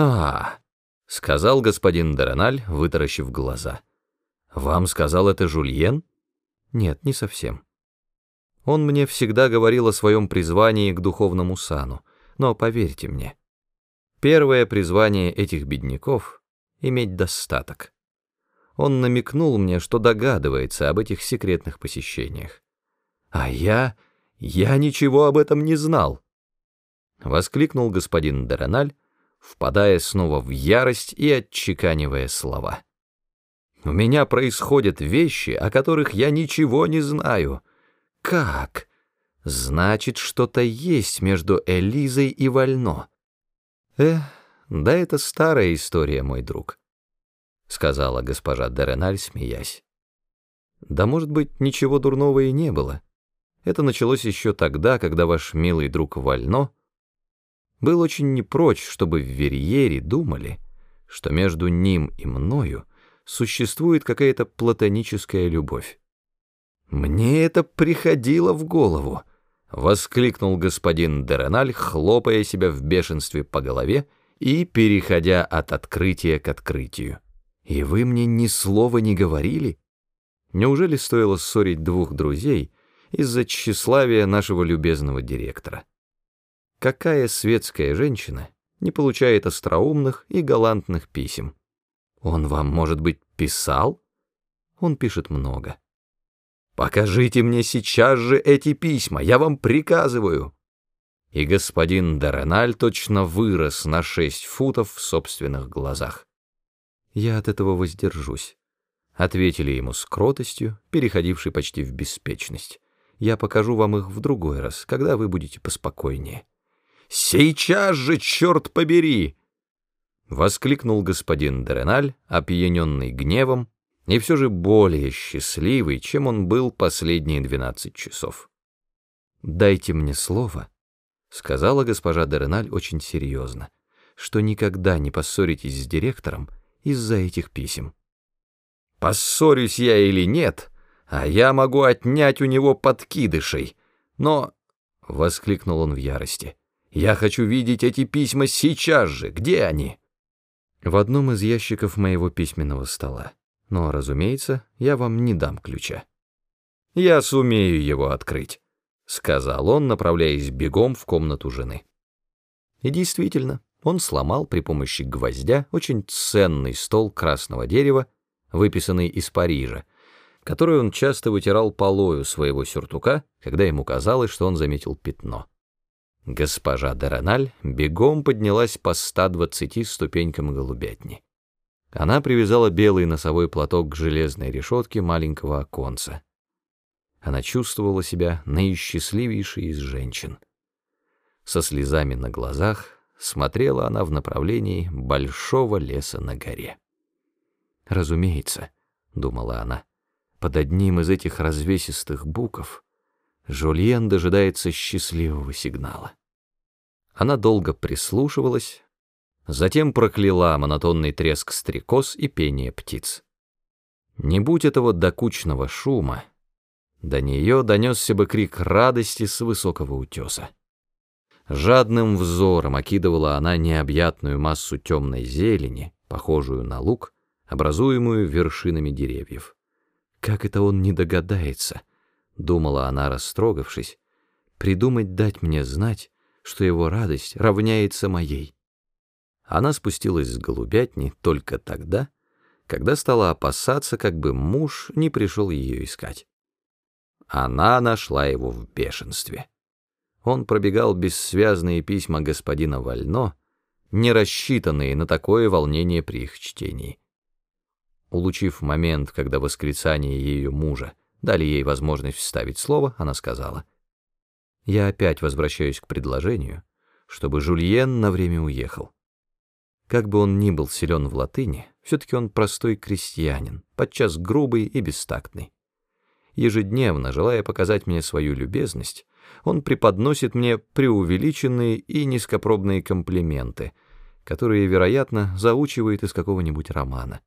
«А, — сказал господин Дерональ, вытаращив глаза. «Вам сказал это Жульен?» «Нет, не совсем. Он мне всегда говорил о своем призвании к духовному сану, но поверьте мне, первое призвание этих бедняков — иметь достаток. Он намекнул мне, что догадывается об этих секретных посещениях. А я... я ничего об этом не знал!» Воскликнул господин Дерональ, впадая снова в ярость и отчеканивая слова. «У меня происходят вещи, о которых я ничего не знаю. Как? Значит, что-то есть между Элизой и Вально». «Э, да это старая история, мой друг», — сказала госпожа Дереналь, смеясь. «Да, может быть, ничего дурного и не было. Это началось еще тогда, когда ваш милый друг Вально был очень не прочь, чтобы в Верьере думали, что между ним и мною существует какая-то платоническая любовь. «Мне это приходило в голову», — воскликнул господин Дереналь, хлопая себя в бешенстве по голове и переходя от открытия к открытию. «И вы мне ни слова не говорили? Неужели стоило ссорить двух друзей из-за тщеславия нашего любезного директора?» Какая светская женщина не получает остроумных и галантных писем? Он вам, может быть, писал? Он пишет много. Покажите мне сейчас же эти письма, я вам приказываю. И господин Дореналь точно вырос на шесть футов в собственных глазах. Я от этого воздержусь, ответили ему с кротостью, переходившей почти в беспечность. Я покажу вам их в другой раз, когда вы будете поспокойнее. Сейчас же, черт побери!» Воскликнул господин Дереналь, опьяненный гневом, и все же более счастливый, чем он был последние двенадцать часов. «Дайте мне слово», — сказала госпожа Дереналь очень серьезно, «что никогда не поссоритесь с директором из-за этих писем». «Поссорюсь я или нет, а я могу отнять у него подкидышей, но...» — воскликнул он в ярости. Я хочу видеть эти письма сейчас же. Где они? В одном из ящиков моего письменного стола. Но, разумеется, я вам не дам ключа. Я сумею его открыть, сказал он, направляясь бегом в комнату жены. И действительно, он сломал при помощи гвоздя очень ценный стол красного дерева, выписанный из Парижа, который он часто вытирал полою своего сюртука, когда ему казалось, что он заметил пятно. Госпожа Дерональ бегом поднялась по 120 ступенькам голубятни. Она привязала белый носовой платок к железной решетке маленького оконца. Она чувствовала себя наисчастливейшей из женщин. Со слезами на глазах смотрела она в направлении большого леса на горе. «Разумеется», — думала она, — «под одним из этих развесистых буков Жульен дожидается счастливого сигнала». Она долго прислушивалась, затем прокляла монотонный треск стрекоз и пение птиц. Не будь этого докучного шума, до нее донесся бы крик радости с высокого утеса. Жадным взором окидывала она необъятную массу темной зелени, похожую на луг, образуемую вершинами деревьев. «Как это он не догадается?» — думала она, растрогавшись. «Придумать дать мне знать, что его радость равняется моей. Она спустилась с голубятни только тогда, когда стала опасаться, как бы муж не пришел ее искать. Она нашла его в бешенстве. Он пробегал бессвязные письма господина Вально, не рассчитанные на такое волнение при их чтении. Улучив момент, когда восклицания ее мужа дали ей возможность вставить слово, она сказала — я опять возвращаюсь к предложению, чтобы Жульен на время уехал. Как бы он ни был силен в латыни, все-таки он простой крестьянин, подчас грубый и бестактный. Ежедневно, желая показать мне свою любезность, он преподносит мне преувеличенные и низкопробные комплименты, которые, вероятно, заучивает из какого-нибудь романа.